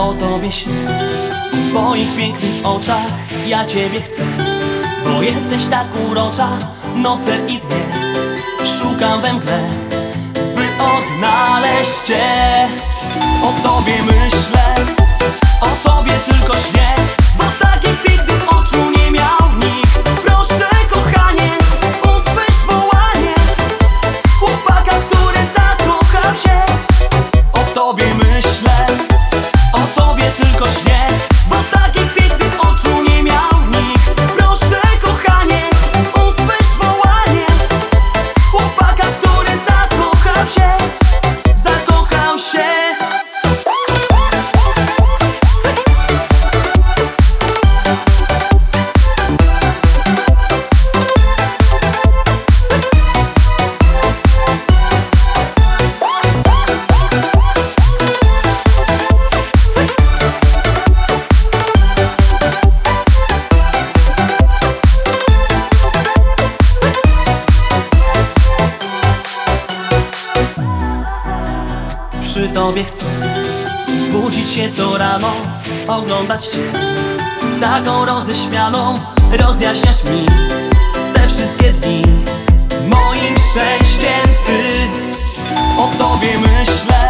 O tobie śnię W twoich pięknych oczach Ja ciebie chcę. Bo jesteś tak urocza Noce i dnie. Szukam we mgle By odnaleźć cię. O tobie myślę Przy tobie chcę budzić się co rano, oglądać cię Taką roześmianą, rozjaśniasz mi te wszystkie dni. Moim szczęściem ty, o tobie myślę